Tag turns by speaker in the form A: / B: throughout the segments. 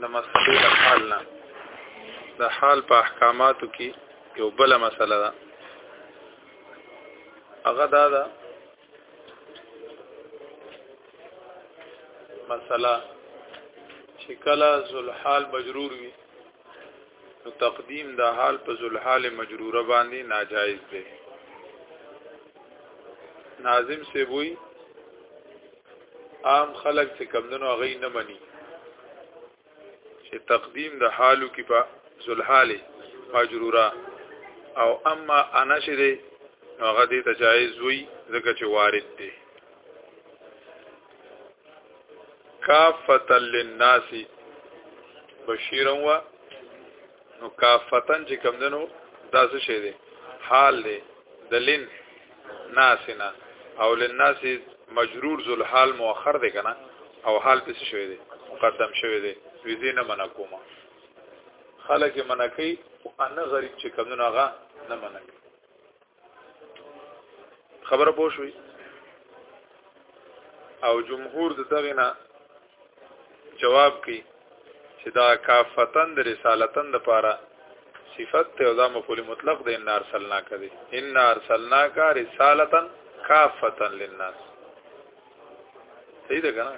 A: لمسلې د حال نه د حال په احکاماتو کې یو بل مسله ده هغه دا ده مسله چې کله ذوالحال مجرور وي نو تقدیم د حال په ذوالحال مجروره باندې ناجایز دی ناظم سیبوی عام خلک چې کمدنو هغه نه مني چې تقدیم د حالو کې په ذلحاله مجروره او اما انا چې دی هغه دې ته جایز وي ځکه چې وارد دی کافتا للناس بشیرا و نو کافتن چې کم دنو دا څه شی دی حال دی د لن ناسنا او للناس مجرور ذل حال مؤخر دی کنه او حال پس شوی دی مقدم شوی دی ویزه نه منع کومه خلک منکی او ان غریب چې کمونه غا نه منکی خبره پوه شوي او جمهور د دغه نه جواب کوي چې دا کافتن د رسالتن د پاره صفت ته او دا مفعول مطلق د ان ارسلنا کړي ان ارسلنا کا رسالتن کافتن للناس صحیح ده کنه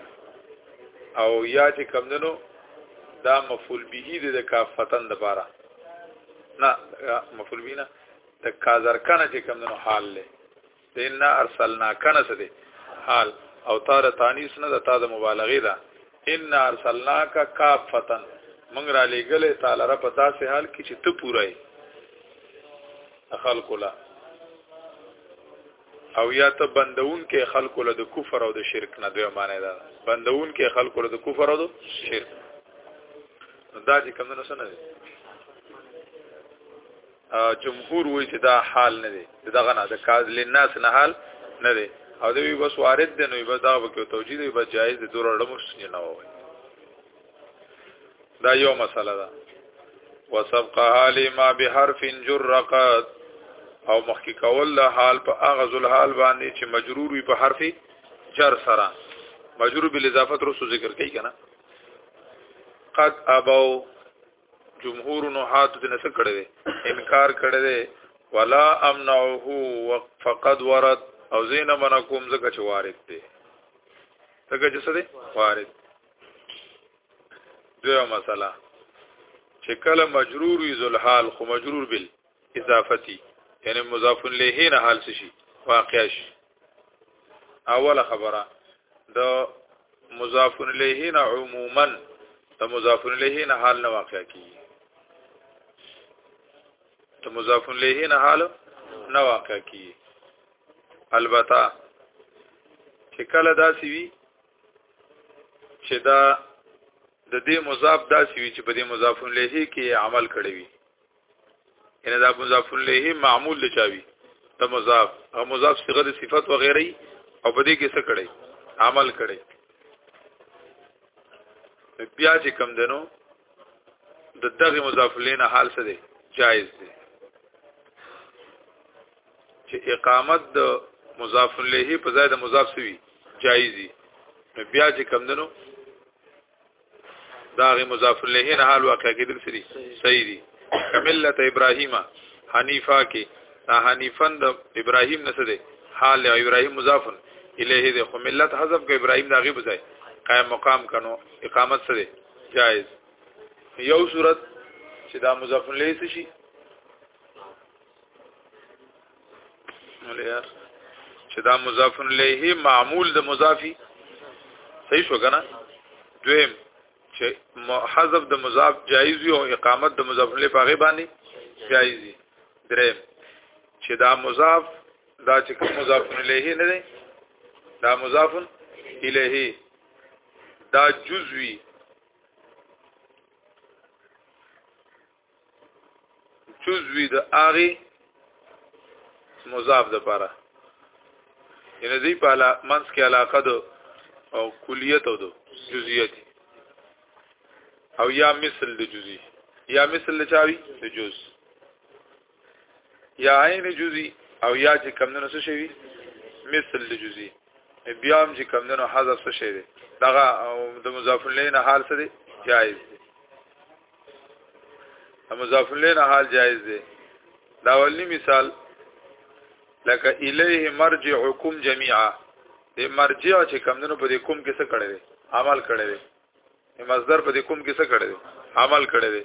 A: او یا چې کمندنو دا مفعول به د کافتن د پاره نه مفعول به نه د کازر کنه چې کوم نو حال لې ان ارسلنا کنه څه دي حال او تا د تانیس نه د تا د مبالغه ده ان ارسلنا کا کافتن موږ را لېګلې تعالی را په داسې حال کې چې ته پوره یې خلکو لا او یا ته بندون کې خلکو له د کفر او د شرک نه دوی معنی ده بندون کې خلکو له د کفر او د شرک دا چې کوم نه سن دي جمهور وایي چې دا حال نه دی دغه نه د کاز لناس نه حال نه دی او دوی بس وارد دی نو به دا وکړو توجیه دی به جایز دی دور اړه مش نه وایي دا یو مسله ده وسبقها لما بحرف جرقت او مخکې کول له حال په هغه ذل حال باندې چې مجرور وي په حرف جر سره مجرور بالاضافه تر څو ذکر کوي کنه قد ابو جمهور نحات دې نس کړي دي انکار کړي دي ولا امنعه فقد ورد او زین من کوم زکه چې وارد دي زکه چې څه دي وارد دوه مسله چې کله مجرور وي ذل حال خو مجرور بال اضافتی یعنی مضاف الیه نه حال شي واقع شي اوله خبره د مضاف الیه نه عموما د مضاف الیه نه حال نه واقع کیږي د مضاف الیه نه حال نه واقع کیږي البته چې کله داسې وي چې دا د دې مضاف داسې وي چې په دې مضاف الیه کې عمل کړی وي ان دا مضاف الیه معمول لچاوی دا مضاف او مضاف صيغه د صفات و غیره او په دې کې څه کړي عمل کړي بیا چې کم دنو د دغه مضاف الیه حال څه دی جائز دی چې اقامت د مضاف الیه په ځای د مضاف سوی جایزي بیا چې کم دنو دا غي مضاف الیه نه حال واقع کېدل سری صحیح دي ملت ابراهیم حنیفه کې دا حنیفن د ابراهیم نه سده حال ابراهیم مضاف الیه د خو ملت حذف کې ابراهیم دا غي بځای قائم مقام کنو اقامت سره جائز یو صورت چې دا مضاف الیه شي ولیا چې دا مضاف الیه معمول د مضافي صحیح شو کنه دویم چې حذف د مضاف جایز وي او اقامت د مضاف الیه په غیبه باندې جایز دي دریم چې دا مضاف دا چې کوم مضاف الیه نه دی دا مضاف الیه دا جزوی جزوی د اغه مضاف د پاره ان دې په علا منس کې علاقه دو او کلیت او دو جزئیت او یا مثل د جزئی یا مثل د چاوي د جز یا عین جزئی او یا چې کمندونو څه شوی مثل لجزئی بیا هم چې کمندونو حذف څه شوی دغه د مضاف الیه نه حال څه دی جایز دی مضاف الیه نه حال جایز دی دا ولنی مثال لکه الیه مرجعکم جميعا د مرجع چې کمندونو په دې کوم کې څه کړی عمل کړی مصدر په دې کوم کې څه کړی دی عمل کړی دی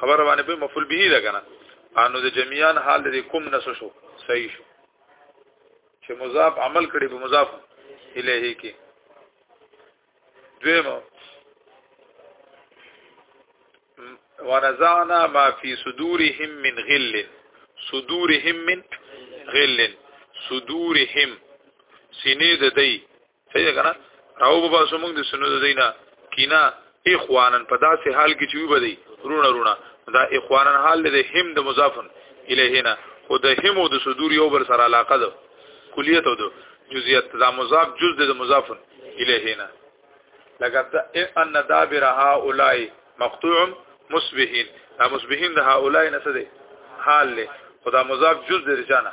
A: خبر باندې په مفعول به ده کنه انو د جميعان حال دې کوم نس شو صحیح شو چې مضاف عمل کړي به مضاف الیه کې دویمه ونزعنا ما في صدورهم من غل صدورهم من غل صدورهم سینې د دی صحیح ده کنه راو بابا سمون د سنو دینا کینا اخوانن په داسې حال کې چوي بدی رونه رونه دا اخوانن حال له هم د مضافن الیهنا خو د هم او د صدور یو بر سره علاقه ده کلیت او د جزئیات دا مضاف جز د مضافن الیهنا لکه ان دابر هؤلاء مقطوع مصبحين دا مصبحين د هؤلاء نه څه دي حال له خدا مضاف جز د رجانه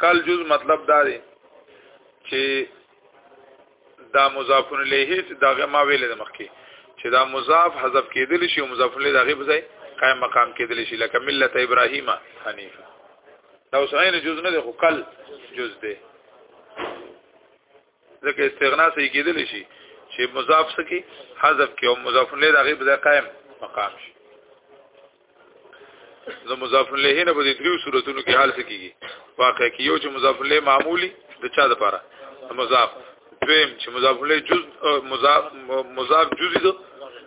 A: کال جز مطلب دا دی چې دا مضاف الیه چې داغه ما ویل د مخکې چې دا مضاف حذف کېدل شي او مضاف الیه داغه په ځای قائم مقام کېدل شي لکه ملت ابراهیم حنیفه دا اوس عین جز نه دی خو کل جز دی ځکه استغنا صحیح کېدل شي چې مضاف سکی حذف کې او مضاف له دغه په قائم مقام شي نو مضاف له نه په دې دریو صورتونو کې حال سکیږي واقع کې یو چې مضاف له معمولی د چا د پاره مضاف دویم چې مضاف له جز مضاف مضاف جزئی دو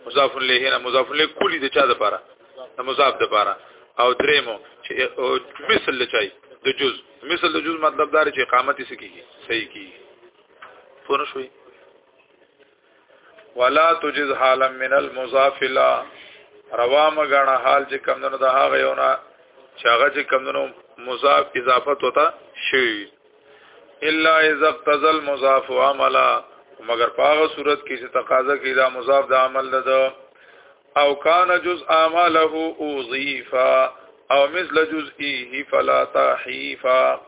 A: مضاف له نه مضاف له کلی د چا د پاره مضاف د پاره او دریمو چې مثل لچای د جز مثل د جز مطلب دار چې اقامت یې سکیږي صحیح کی پونه شوي ولا تجز حالا من المضافلا روا مغانا حال چې کم نه د هغه یو نه چې هغه چې کم نه مضاف اضافه وتا شي الا اذا اقتضى المضاف عملا مگر په هغه صورت کې چې تقاضا کوي دا مضاف د عمل نه ده او کان جزء ماله اوضیفا او مثل جزئه فلا تحیفا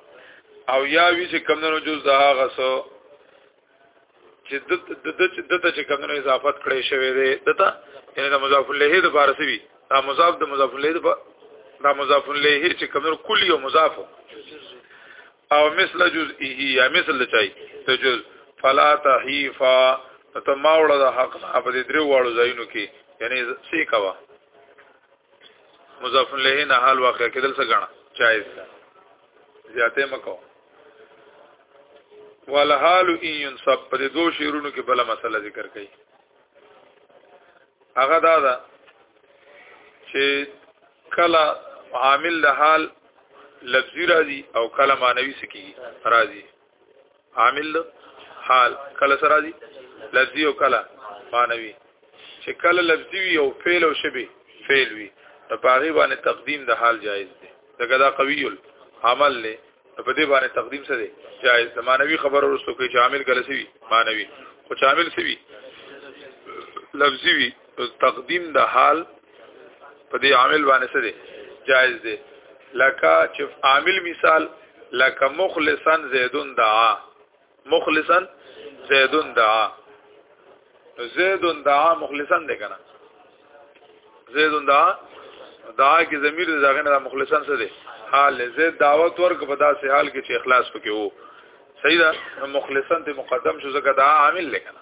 A: او یا وی چې کمندونو جز د هغه سو چې د د د ته چې کمندونو اضافت کړی شوی دی دته یعنی د مضاف الیه د فارسی وی دا مضاف د مضاف الیه د دا مضاف الیه چې کمندونو کلی او مضاف او مثل جزئه یا مثل چای ته جز فلا تحیفا ته ما وړه د حق نه په دې درو واړو ځایونو کې یعنی سی کوا مضاف له نه حال واقع کېدل څه غنا جائز ده زیاته مکو والحال ان ينصب په دې دوه شعرونو کې بل مسله ذکر کړي هغه دا ده چې کله عامل د حال لفظي راځي او کله معنوي سکی راځي عامل حال کله سره راځي لفظي او کله معنوي چې کله لفظي وي او فعل او شبي فعل وي په هغه باندې تقدیم د حال جایز دی دغه دا قوی عمل له په دې باندې تقدیم څه دی جایز د مانوي خبرو رسو کې چې عامل کله سوي مانوي خو چې عامل سوي لفظي وي تقدیم د حال په دې عامل باندې څه دی جایز دی لکه چې عامل مثال لکه مخلصا زیدون دعا مخلصا زید دعا زید دعا مخلصا دی کنه زید دعا دعا کې ضمیر د ځاګه نه مخلصا څه دی حال زید دعوت ورک په داسې حال کې چې اخلاص پکې وو صحیح ده مخلصا ته مقدم شو زکه دعا عامل لکنه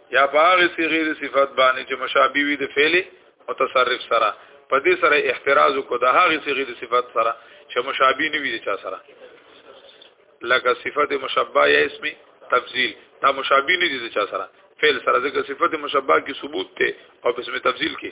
A: یا په هغه صيغه د صفت باندې چې مشابه وي د فعل متصرف سره په دې سره احتراز کو د هغه صيغه د صفت سره چې مشابه نه وي د چا سره لکه صفت مشبہ یا اسم تفضیل دا مشابه نه دي د چا سره فعل سره ځکه صفت مشبہ کې ثبوت ته او اسم تفضیل کې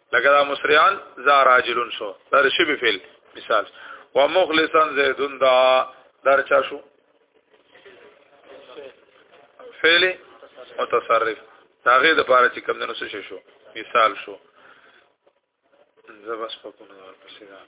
A: لکه دا مصریان زا راجلون شو دا شبه فعل مثال ومخلصا زیدون دا در چا شو فعل متصرف داغه د پاره چې کم دنو څه شو مثال شو زبس په کومه ورپسې دا